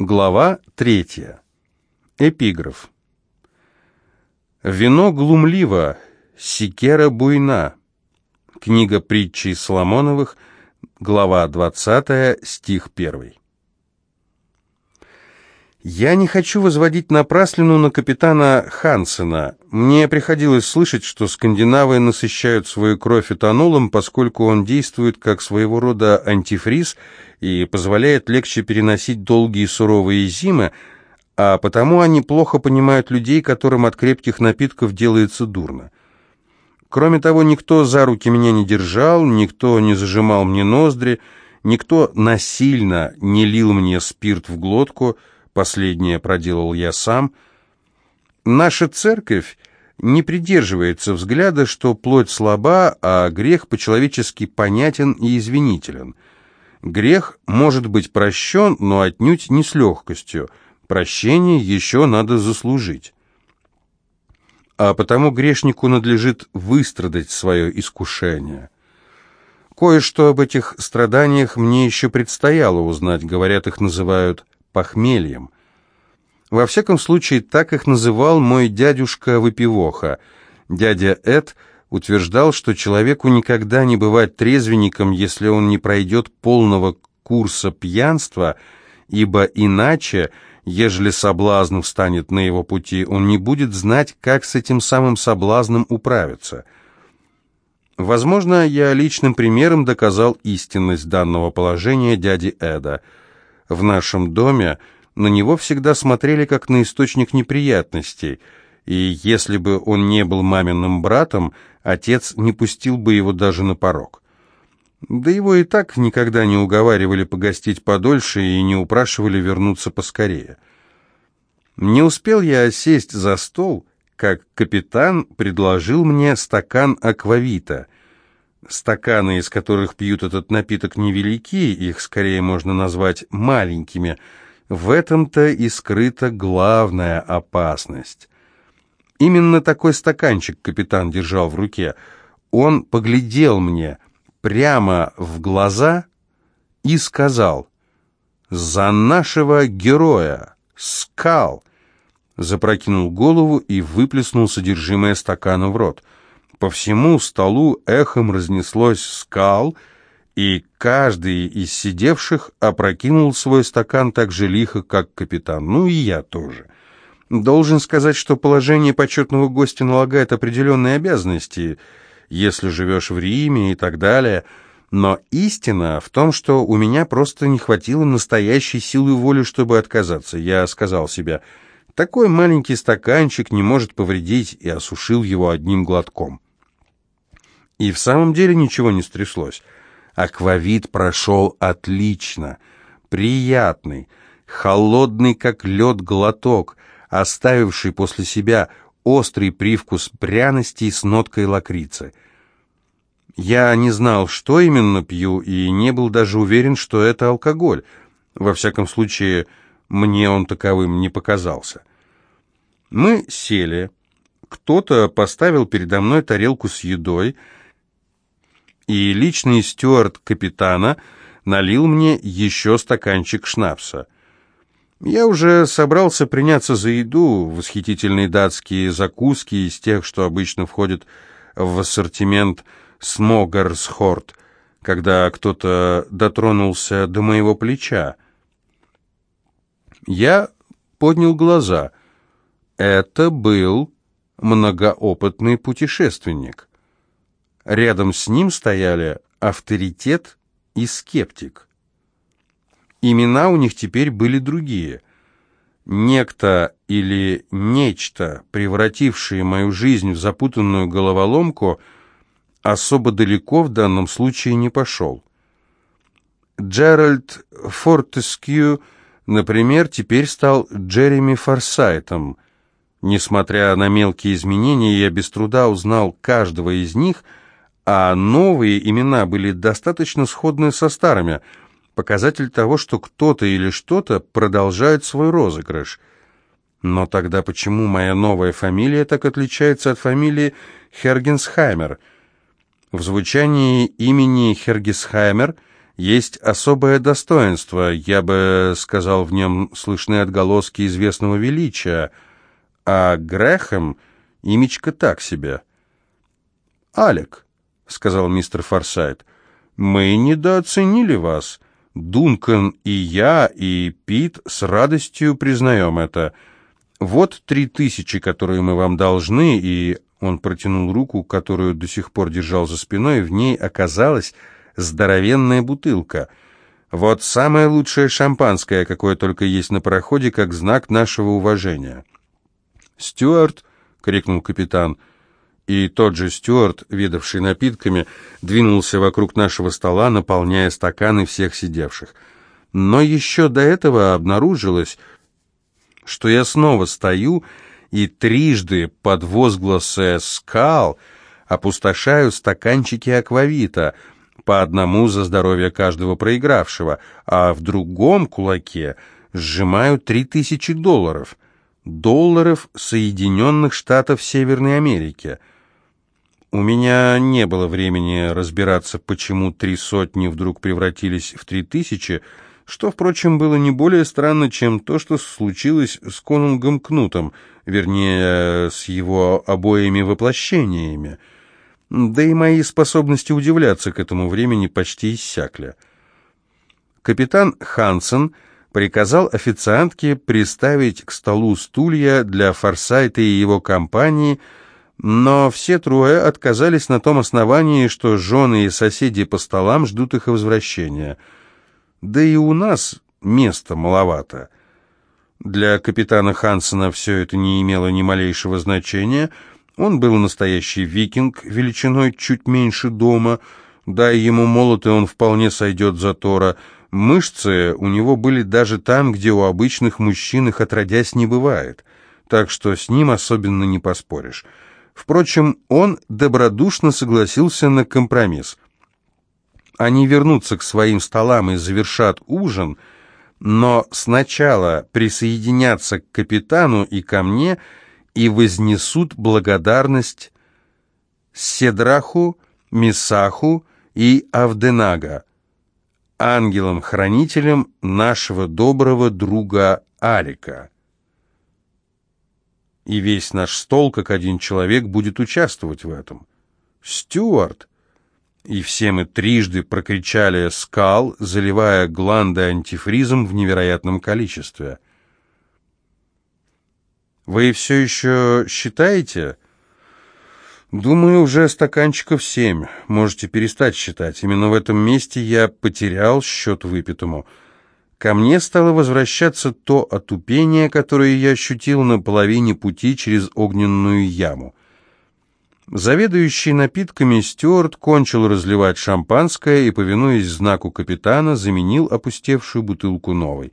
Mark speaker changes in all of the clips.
Speaker 1: Глава третья. Эпиграф. Вино глумливо, секера буйна. Книга притчей Соломоновых, глава 20, стих 1. Я не хочу возводить напраслину на капитана Хансена. Мне приходилось слышать, что скандинавы насыщают свою кровь этанолом, поскольку он действует как своего рода антифриз и позволяет легче переносить долгие суровые зимы, а потому они плохо понимают людей, которым от крепких напитков делается дурно. Кроме того, никто за руки меня не держал, никто не зажимал мне ноздри, никто насильно не лил мне спирт в глотку – Последнее проделал я сам. Наша церковь не придерживается взгляда, что плоть слаба, а грех по-человечески понятен и извинителен. Грех может быть прощен, но отнюдь не с легкостью. Прощение еще надо заслужить. А потому грешнику надлежит выстрадать свое искушение. Кое-что об этих страданиях мне еще предстояло узнать, говорят, их называют похмельем. Во всяком случае, так их называл мой дядюшка-выпивоха. Дядя Эд утверждал, что человеку никогда не бывать трезвенником, если он не пройдет полного курса пьянства, ибо иначе, ежели соблазн встанет на его пути, он не будет знать, как с этим самым соблазном управиться. Возможно, я личным примером доказал истинность данного положения дяди Эда – в нашем доме на него всегда смотрели как на источник неприятностей, и если бы он не был маминым братом, отец не пустил бы его даже на порог. Да его и так никогда не уговаривали погостить подольше и не упрашивали вернуться поскорее. Не успел я сесть за стол, как капитан предложил мне стакан аквавита — Стаканы, из которых пьют этот напиток, невелики, их скорее можно назвать маленькими. В этом-то и скрыта главная опасность. Именно такой стаканчик капитан держал в руке. Он поглядел мне прямо в глаза и сказал «За нашего героя! Скал!» Запрокинул голову и выплеснул содержимое стакана в рот – по всему столу эхом разнеслось скал, и каждый из сидевших опрокинул свой стакан так же лихо, как капитан. Ну и я тоже. Должен сказать, что положение почетного гостя налагает определенные обязанности, если живешь в Риме и так далее. Но истина в том, что у меня просто не хватило настоящей силы воли, чтобы отказаться. Я сказал себе, такой маленький стаканчик не может повредить, и осушил его одним глотком. И в самом деле ничего не стряслось. Аквавит прошел отлично, приятный, холодный, как лед, глоток, оставивший после себя острый привкус пряностей с ноткой лакрицы. Я не знал, что именно пью, и не был даже уверен, что это алкоголь. Во всяком случае, мне он таковым не показался. Мы сели. Кто-то поставил передо мной тарелку с едой, и личный стюард капитана налил мне еще стаканчик шнапса. Я уже собрался приняться за еду, восхитительные датские закуски из тех, что обычно входят в ассортимент «Смогарсхорт», когда кто-то дотронулся до моего плеча. Я поднял глаза. Это был многоопытный путешественник. Рядом с ним стояли авторитет и скептик. Имена у них теперь были другие. Некто или нечто, превратившее мою жизнь в запутанную головоломку, особо далеко в данном случае не пошел. Джеральд Фортескью, например, теперь стал Джереми Форсайтом. Несмотря на мелкие изменения, я без труда узнал каждого из них – а новые имена были достаточно сходны со старыми, показатель того, что кто-то или что-то продолжает свой розыгрыш. Но тогда почему моя новая фамилия так отличается от фамилии Хергенсхаймер? В звучании имени Хергесхаймер есть особое достоинство, я бы сказал, в нем слышны отголоски известного величия, а Грэхэм — имечко так себе. «Алек», — сказал мистер Форсайт, — «мы недооценили вас. Дункан и я, и Пит с радостью признаем это. Вот три тысячи, которые мы вам должны, и он протянул руку, которую до сих пор держал за спиной, в ней оказалась здоровенная бутылка. Вот самое лучшее шампанское, какое только есть на пароходе, как знак нашего уважения. «Стюарт!» — крикнул капитан. И тот же Стюарт, видавший напитками, двинулся вокруг нашего стола, наполняя стаканы всех сидевших. Но еще до этого обнаружилось, что я снова стою и трижды под возгласы «скал» опустошаю стаканчики аквавита, по одному за здоровье каждого проигравшего, а в другом кулаке сжимаю три тысячи долларов. Долларов Соединенных Штатов Северной Америки. У меня не было времени разбираться, почему три сотни вдруг превратились в три тысячи, что, впрочем, было не более странно, чем то, что случилось с конунгом Кнутом, вернее, с его обоими воплощениями. Да и мои способности удивляться к этому времени почти иссякли. Капитан Хансен приказал официантке приставить к столу стулья для Форсайта и его компании, но все трое отказались на том основании, что жены и соседи по столам ждут их возвращения – да и у нас места маловато. Для капитана Хансена все это не имело ни малейшего значения. Он был настоящий викинг, величиной чуть меньше дома. Дай ему молот, и он вполне сойдет за Тора. Мышцы у него были даже там, где у обычных мужчин их отродясь не бывает. Так что с ним особенно не поспоришь. Впрочем, он добродушно согласился на компромисс – они вернутся к своим столам и завершат ужин, но сначала присоединятся к капитану и ко мне и вознесут благодарность Седраху, Мисаху и Авденага, ангелам-хранителям нашего доброго друга Алика. И весь наш стол, как один человек, будет участвовать в этом. Стюарт, и все мы трижды прокричали «скал», заливая гланды антифризом в невероятном количестве. «Вы все еще считаете?» «Думаю, уже стаканчиков семь. Можете перестать считать. Именно в этом месте я потерял счет выпитому. Ко мне стало возвращаться то отупение, которое я ощутил на половине пути через огненную яму. Заведующий напитками Стюарт кончил разливать шампанское и, повинуясь знаку капитана, заменил опустевшую бутылку новой.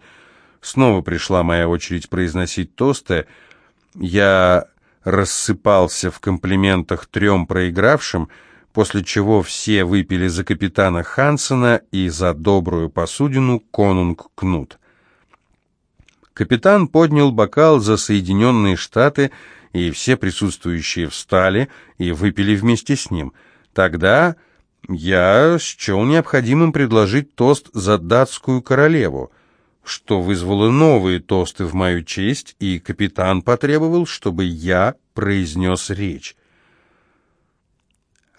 Speaker 1: Снова пришла моя очередь произносить тосты. Я рассыпался в комплиментах трем проигравшим, после чего все выпили за капитана Хансена и за добрую посудину конунг Кнут. Капитан поднял бокал за Соединенные Штаты и все присутствующие встали и выпили вместе с ним. Тогда я счел необходимым предложить тост за датскую королеву, что вызвало новые тосты в мою честь, и капитан потребовал, чтобы я произнес речь.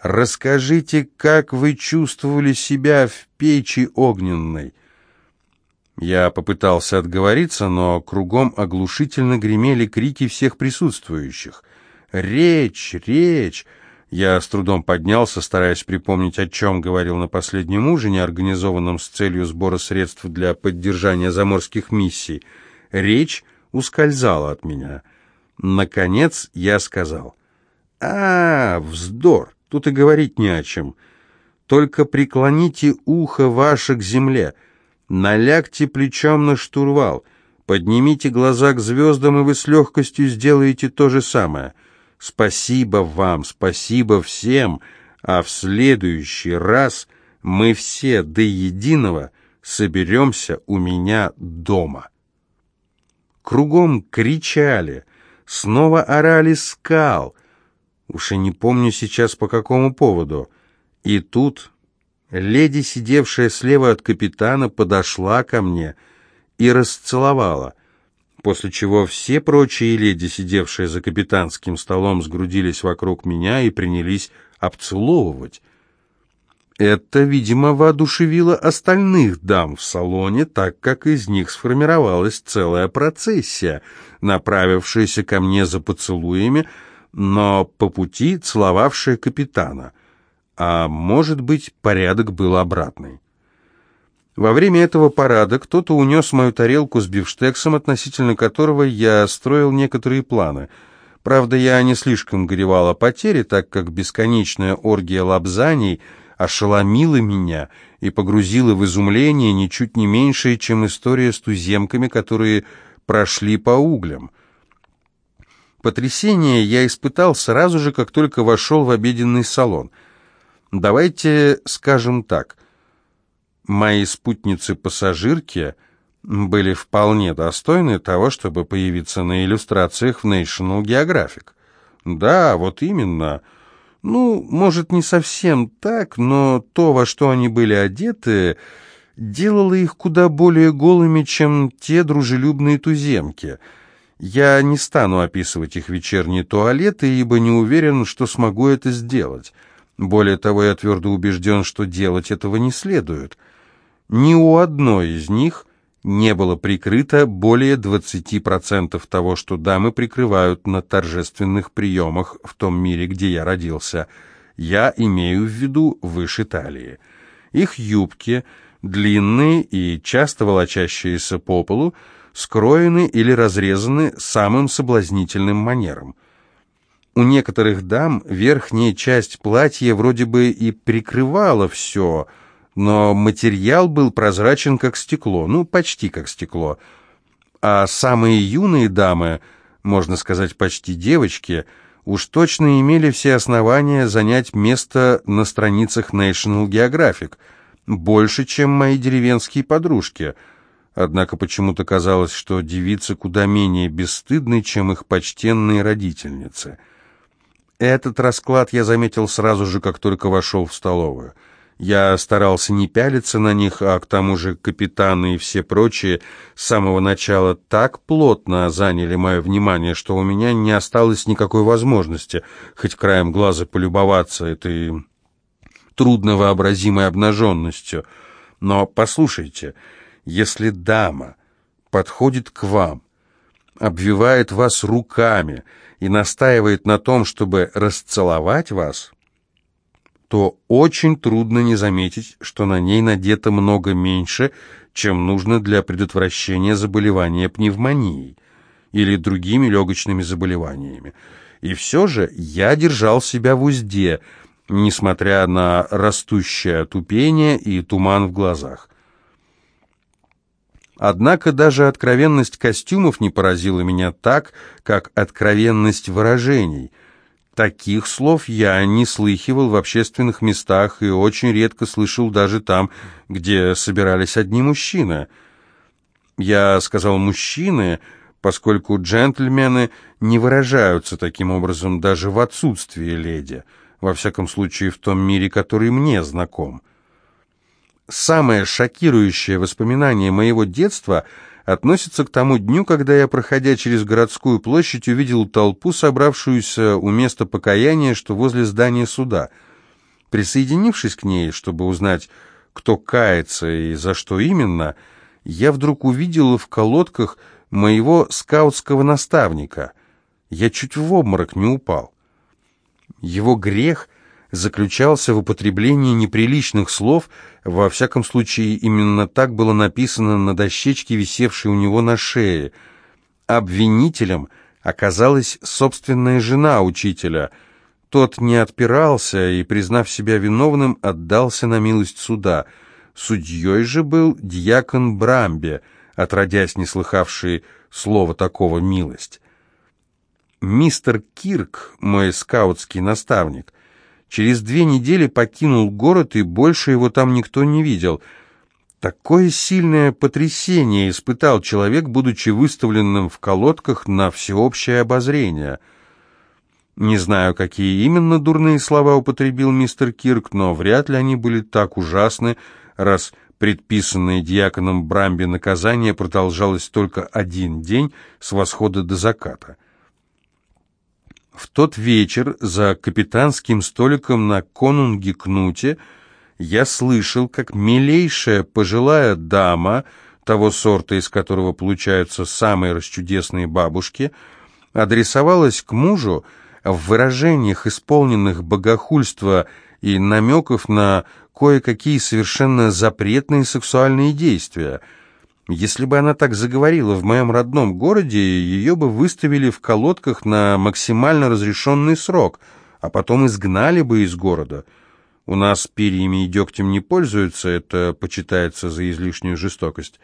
Speaker 1: «Расскажите, как вы чувствовали себя в печи огненной?» Я попытался отговориться, но кругом оглушительно гремели крики всех присутствующих. «Речь! Речь!» Я с трудом поднялся, стараясь припомнить, о чем говорил на последнем ужине, организованном с целью сбора средств для поддержания заморских миссий. Речь ускользала от меня. Наконец я сказал. «А, вздор! Тут и говорить не о чем. Только преклоните ухо ваше к земле». Налягте плечом на штурвал, поднимите глаза к звездам, и вы с легкостью сделаете то же самое. Спасибо вам, спасибо всем, а в следующий раз мы все до единого соберемся у меня дома. Кругом кричали, снова орали скал. Уж и не помню сейчас по какому поводу. И тут Леди, сидевшая слева от капитана, подошла ко мне и расцеловала, после чего все прочие леди, сидевшие за капитанским столом, сгрудились вокруг меня и принялись обцеловывать. Это, видимо, воодушевило остальных дам в салоне, так как из них сформировалась целая процессия, направившаяся ко мне за поцелуями, но по пути целовавшая капитана. А может быть, порядок был обратный. Во время этого парада кто-то унес мою тарелку с бифштексом, относительно которого я строил некоторые планы. Правда, я не слишком горевал о потере, так как бесконечная оргия лапзаний — ошеломила меня и погрузила в изумление ничуть не меньшее, чем история с туземками, которые прошли по углям. Потрясение я испытал сразу же, как только вошел в обеденный салон. Давайте скажем так. Мои спутницы-пассажирки были вполне достойны того, чтобы появиться на иллюстрациях в National Geographic. Да, вот именно – ну, может, не совсем так, но то, во что они были одеты, делало их куда более голыми, чем те дружелюбные туземки. Я не стану описывать их вечерние туалеты, ибо не уверен, что смогу это сделать. Более того, я твердо убежден, что делать этого не следует. Ни у одной из них не было прикрыто более 20% того, что дамы прикрывают на торжественных приемах в том мире, где я родился. Я имею в виду выше талии. Их юбки, длинные и часто волочащиеся по полу, скроены или разрезаны самым соблазнительным манером. У некоторых дам верхняя часть платья вроде бы и прикрывала все – но материал был прозрачен, как стекло, ну, почти как стекло. А самые юные дамы, можно сказать, почти девочки, уж точно имели все основания занять место на страницах National Geographic, больше, чем мои деревенские подружки. Однако почему-то казалось, что девицы куда менее бесстыдны, чем их почтенные родительницы. Этот расклад я заметил сразу же, как только вошел в столовую – я старался не пялиться на них, а к тому же капитаны и все прочие с самого начала так плотно заняли мое внимание, что у меня не осталось никакой возможности хоть краем глаза полюбоваться этой трудновообразимой обнаженностью. Но послушайте, если дама подходит к вам, обвивает вас руками и настаивает на том, чтобы расцеловать вас то очень трудно не заметить, что на ней надето много меньше, чем нужно для предотвращения заболевания пневмонией или другими легочными заболеваниями. И все же я держал себя в узде, несмотря на растущее тупение и туман в глазах. Однако даже откровенность костюмов не поразила меня так, как откровенность выражений – Таких слов я не слыхивал в общественных местах и очень редко слышал даже там, где собирались одни мужчины. Я сказал «мужчины», поскольку джентльмены не выражаются таким образом даже в отсутствии леди, во всяком случае в том мире, который мне знаком. Самое шокирующее воспоминание моего детства – относится к тому дню, когда я, проходя через городскую площадь, увидел толпу, собравшуюся у места покаяния, что возле здания суда. Присоединившись к ней, чтобы узнать, кто кается и за что именно, я вдруг увидел в колодках моего скаутского наставника. Я чуть в обморок не упал. Его грех заключался в употреблении неприличных слов, во всяком случае именно так было написано на дощечке, висевшей у него на шее. Обвинителем оказалась собственная жена учителя. Тот не отпирался и, признав себя виновным, отдался на милость суда. Судьей же был дьякон Брамбе, отродясь не слыхавший слова такого «милость». Мистер Кирк, мой скаутский наставник, Через две недели покинул город, и больше его там никто не видел. Такое сильное потрясение испытал человек, будучи выставленным в колодках на всеобщее обозрение. Не знаю, какие именно дурные слова употребил мистер Кирк, но вряд ли они были так ужасны, раз предписанное диаконом Брамби наказание продолжалось только один день с восхода до заката. В тот вечер за капитанским столиком на конунге Кнуте я слышал, как милейшая пожилая дама, того сорта, из которого получаются самые расчудесные бабушки, адресовалась к мужу, в выражениях, исполненных богохульства и намеков на кое-какие совершенно запретные сексуальные действия. Если бы она так заговорила в моем родном городе, ее бы выставили в колодках на максимально разрешенный срок, а потом изгнали бы из города. У нас перьями и дегтем не пользуются, это почитается за излишнюю жестокость.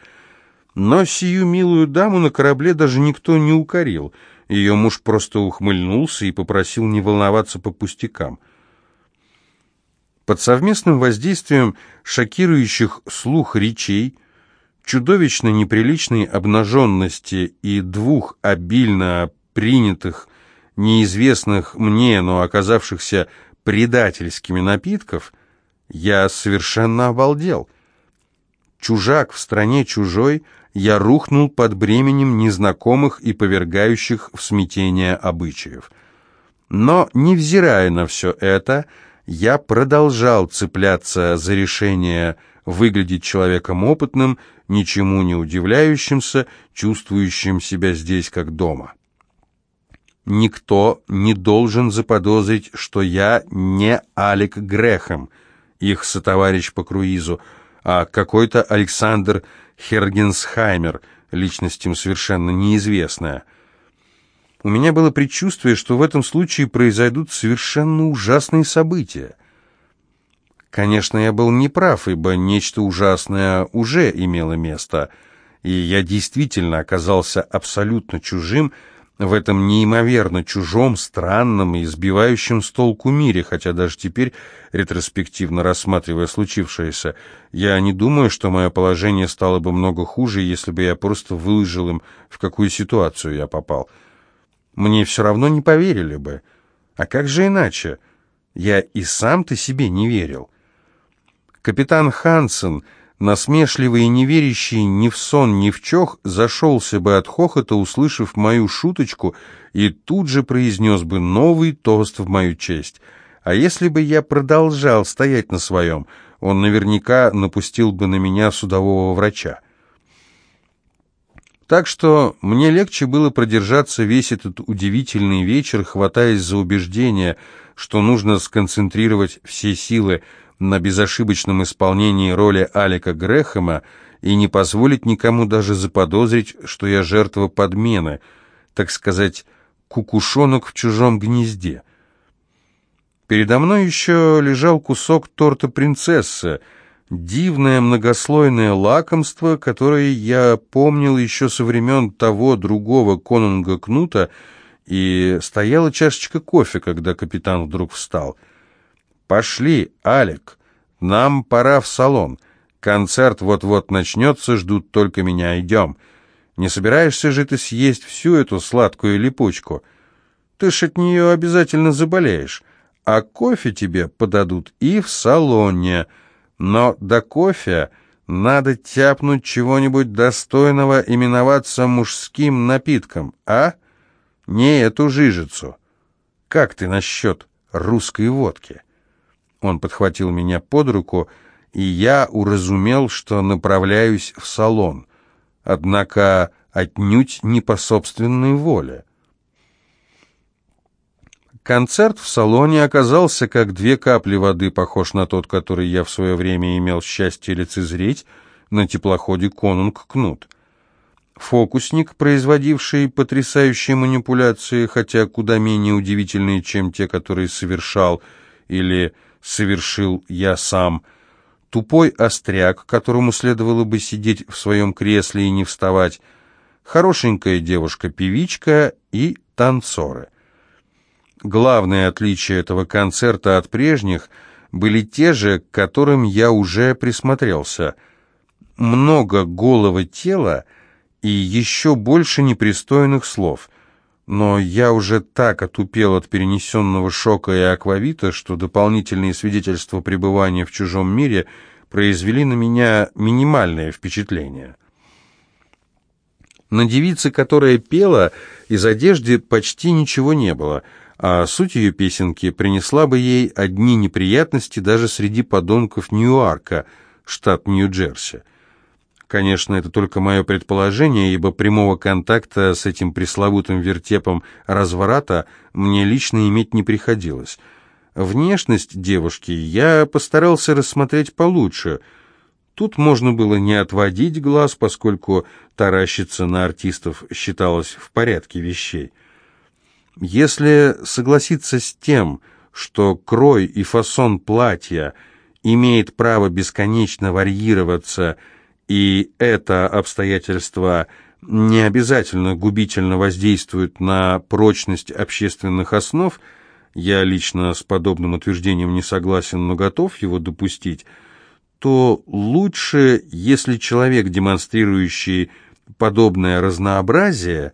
Speaker 1: Но сию милую даму на корабле даже никто не укорил — ее муж просто ухмыльнулся и попросил не волноваться по пустякам. Под совместным воздействием шокирующих слух речей, чудовищно неприличной обнаженности и двух обильно принятых, неизвестных мне, но оказавшихся предательскими напитков, я совершенно обалдел. Чужак в стране чужой — я рухнул под бременем незнакомых и повергающих в смятение обычаев. Но, невзирая на все это, я продолжал цепляться за решение выглядеть человеком опытным, ничему не удивляющимся, чувствующим себя здесь как дома. Никто не должен заподозрить, что я не Алек Грехом, их сотоварищ по круизу, а какой-то Александр Хергенсхаймер, личность им совершенно неизвестная. У меня было предчувствие, что в этом случае произойдут совершенно ужасные события. Конечно, я был неправ, ибо нечто ужасное уже имело место, и я действительно оказался абсолютно чужим, в этом неимоверно чужом, странном и избивающем с толку мире, хотя даже теперь, ретроспективно рассматривая случившееся, я не думаю, что мое положение стало бы много хуже, если бы я просто выложил им, в какую ситуацию я попал. Мне все равно не поверили бы. А как же иначе? Я и сам-то себе не верил. Капитан Хансен насмешливый и неверящий ни в сон, ни в чох, зашелся бы от хохота, услышав мою шуточку, и тут же произнес бы новый тост в мою честь. А если бы я продолжал стоять на своем, он наверняка напустил бы на меня судового врача. Так что мне легче было продержаться весь этот удивительный вечер, хватаясь за убеждение, что нужно сконцентрировать все силы, на безошибочном исполнении роли Алика Грэхэма и не позволить никому даже заподозрить, что я жертва подмены, так сказать, кукушонок в чужом гнезде. Передо мной еще лежал кусок торта принцессы, дивное многослойное лакомство, которое я помнил еще со времен того другого конунга Кнута, и стояла чашечка кофе, когда капитан вдруг встал — «Пошли, Алик, нам пора в салон. Концерт вот-вот начнется, ждут только меня, идем. Не собираешься же ты съесть всю эту сладкую липучку? Ты ж от нее обязательно заболеешь, а кофе тебе подадут и в салоне. Но до кофе надо тяпнуть чего-нибудь достойного именоваться мужским напитком, а? Не эту жижицу. Как ты насчет русской водки?» Он подхватил меня под руку, и я уразумел, что направляюсь в салон, однако отнюдь не по собственной воле. Концерт в салоне оказался как две капли воды, похож на тот, который я в свое время имел счастье лицезреть на теплоходе «Конунг Кнут». Фокусник, производивший потрясающие манипуляции, хотя куда менее удивительные, чем те, которые совершал или совершил я сам. Тупой остряк, которому следовало бы сидеть в своем кресле и не вставать. Хорошенькая девушка-певичка и танцоры. Главное отличие этого концерта от прежних были те же, к которым я уже присмотрелся. Много голого тела и еще больше непристойных слов. Но я уже так отупел от перенесенного шока и аквавита, что дополнительные свидетельства пребывания в чужом мире произвели на меня минимальное впечатление. На девице, которая пела, из одежды почти ничего не было, а суть ее песенки принесла бы ей одни неприятности даже среди подонков Ньюарка, штат Нью-Джерси. Конечно, это только мое предположение, ибо прямого контакта с этим пресловутым вертепом разврата мне лично иметь не приходилось. Внешность девушки я постарался рассмотреть получше. Тут можно было не отводить глаз, поскольку таращиться на артистов считалось в порядке вещей. Если согласиться с тем, что крой и фасон платья имеет право бесконечно варьироваться – и это обстоятельство не обязательно губительно воздействует на прочность общественных основ, я лично с подобным утверждением не согласен, но готов его допустить, то лучше, если человек, демонстрирующий подобное разнообразие,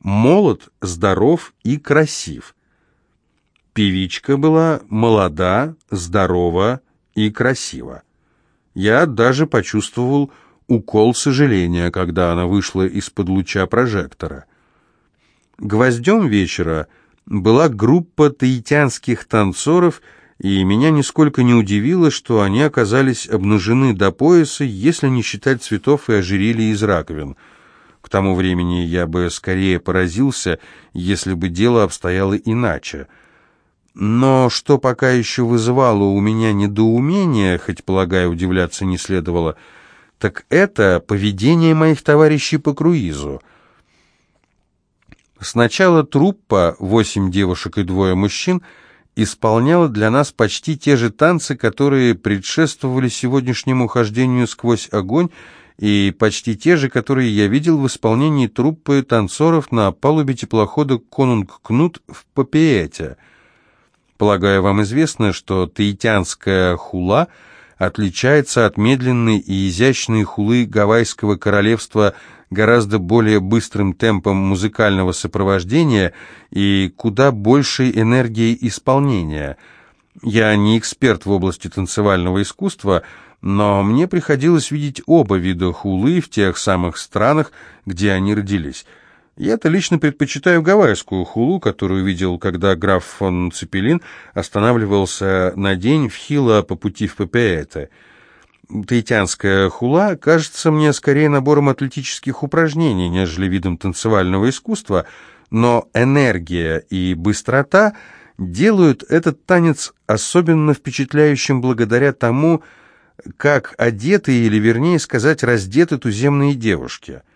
Speaker 1: молод, здоров и красив. Певичка была молода, здорова и красива. Я даже почувствовал укол сожаления, когда она вышла из-под луча прожектора. Гвоздем вечера была группа таитянских танцоров, и меня нисколько не удивило, что они оказались обнажены до пояса, если не считать цветов и ожерелья из раковин. К тому времени я бы скорее поразился, если бы дело обстояло иначе. Но что пока еще вызывало у меня недоумение, хоть, полагаю, удивляться не следовало – так это поведение моих товарищей по круизу. Сначала труппа, восемь девушек и двое мужчин, исполняла для нас почти те же танцы, которые предшествовали сегодняшнему хождению сквозь огонь, и почти те же, которые я видел в исполнении труппы танцоров на палубе теплохода «Конунг Кнут» в Папиэте. Полагаю, вам известно, что таитянская хула — отличается от медленной и изящной хулы Гавайского королевства гораздо более быстрым темпом музыкального сопровождения и куда большей энергией исполнения. Я не эксперт в области танцевального искусства, но мне приходилось видеть оба вида хулы в тех самых странах, где они родились – я-то лично предпочитаю гавайскую хулу, которую видел, когда граф фон Цепелин останавливался на день в Хила по пути в ППЭТ. Таитянская хула кажется мне скорее набором атлетических упражнений, нежели видом танцевального искусства, но энергия и быстрота делают этот танец особенно впечатляющим благодаря тому, как одеты, или вернее сказать, раздеты туземные девушки –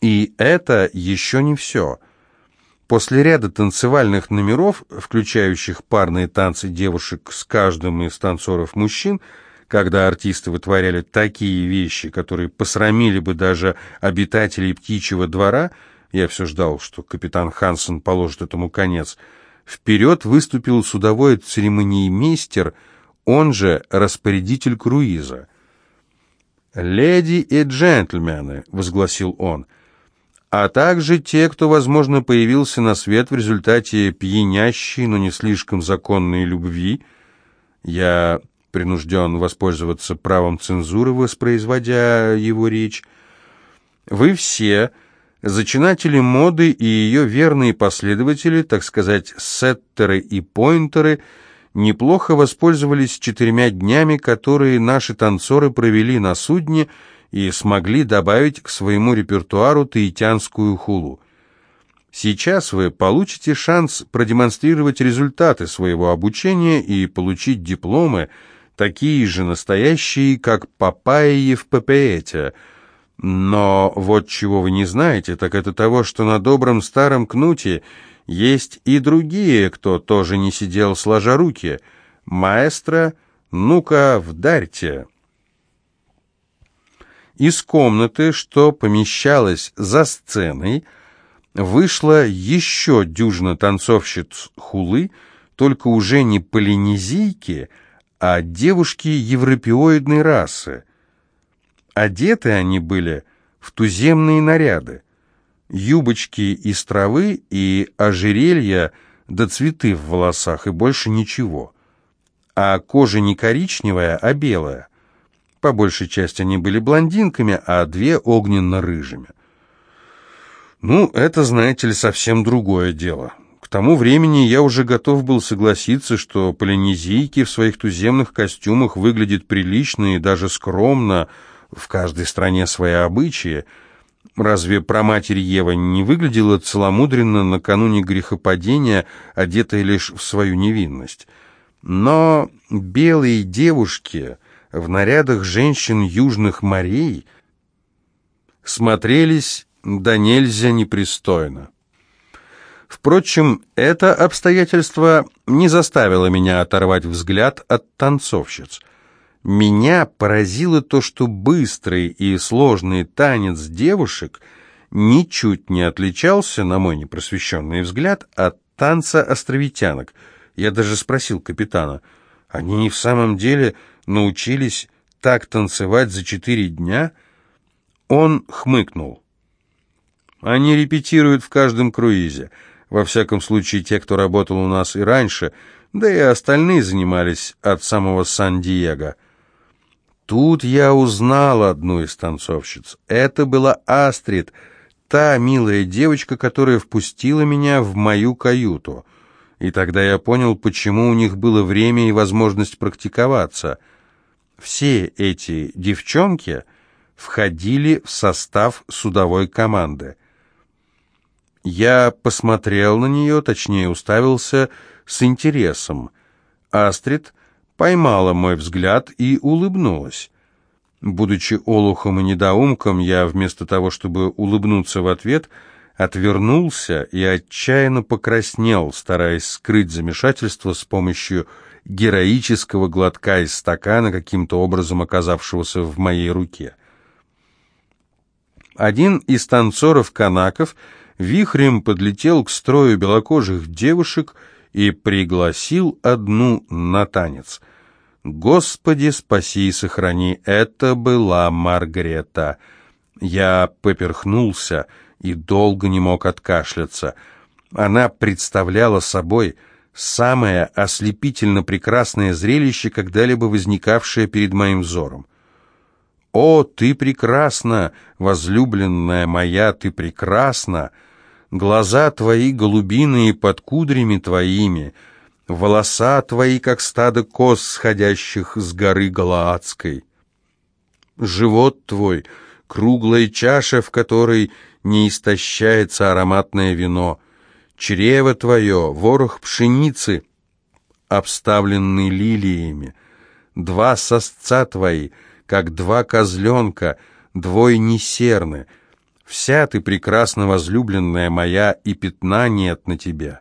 Speaker 1: и это еще не все. После ряда танцевальных номеров, включающих парные танцы девушек с каждым из танцоров мужчин, когда артисты вытворяли такие вещи, которые посрамили бы даже обитателей птичьего двора, я все ждал, что капитан Хансен положит этому конец, вперед выступил судовой церемониймейстер, он же распорядитель круиза. «Леди и джентльмены», — возгласил он, — а также те, кто, возможно, появился на свет в результате пьянящей, но не слишком законной любви. Я принужден воспользоваться правом цензуры, воспроизводя его речь. Вы все, зачинатели моды и ее верные последователи, так сказать, сеттеры и пойнтеры, неплохо воспользовались четырьмя днями, которые наши танцоры провели на судне, и смогли добавить к своему репертуару таитянскую хулу. Сейчас вы получите шанс продемонстрировать результаты своего обучения и получить дипломы, такие же настоящие, как Папайи в ППЭте. Но вот чего вы не знаете, так это того, что на добром старом кнуте есть и другие, кто тоже не сидел сложа руки. Маэстро, ну-ка, вдарьте!» Из комнаты, что помещалась за сценой, вышла еще дюжина танцовщиц хулы, только уже не полинезийки, а девушки европеоидной расы. Одеты они были в туземные наряды. юбочки из травы и ожерелья да цветы в волосах, и больше ничего. А кожа не коричневая, а белая. По большей части они были блондинками, а две огненно-рыжими. Ну, это, знаете ли, совсем другое дело. К тому времени я уже готов был согласиться, что полинезийки в своих туземных костюмах выглядят прилично и даже скромно, в каждой стране свои обычаи. Разве про матерь Ева не выглядела целомудренно накануне грехопадения, одетая лишь в свою невинность? Но белые девушки в нарядах женщин южных морей смотрелись да нельзя непристойно. Впрочем, это обстоятельство не заставило меня оторвать взгляд от танцовщиц. Меня поразило то, что быстрый и сложный танец девушек ничуть не отличался, на мой непросвещенный взгляд, от танца островитянок. Я даже спросил капитана, они в самом деле научились так танцевать за четыре дня? Он хмыкнул. Они репетируют в каждом круизе. Во всяком случае, те, кто работал у нас и раньше, да и остальные занимались от самого Сан-Диего. Тут я узнал одну из танцовщиц. Это была Астрид, та милая девочка, которая впустила меня в мою каюту. И тогда я понял, почему у них было время и возможность практиковаться. Все эти девчонки входили в состав судовой команды. Я посмотрел на нее, точнее уставился с интересом. Астрид поймала мой взгляд и улыбнулась. Будучи олухом и недоумком, я вместо того, чтобы улыбнуться в ответ, отвернулся и отчаянно покраснел, стараясь скрыть замешательство с помощью героического глотка из стакана, каким-то образом оказавшегося в моей руке. Один из танцоров-канаков — вихрем подлетел к строю белокожих девушек и пригласил одну на танец. «Господи, спаси и сохрани!» Это была Маргарета. Я поперхнулся и долго не мог откашляться. Она представляла собой самое ослепительно прекрасное зрелище, когда-либо возникавшее перед моим взором. «О, ты прекрасна, возлюбленная моя, ты прекрасна!» Глаза твои голубиные под кудрями твоими, волоса твои, как стадо коз, сходящих с горы Галаадской. Живот твой — круглая чаша, в которой не истощается ароматное вино. Чрево твое — ворох пшеницы, обставленный лилиями. Два сосца твои, как два козленка, двойни серны — Вся ты прекрасно возлюбленная моя, и пятна нет на тебе.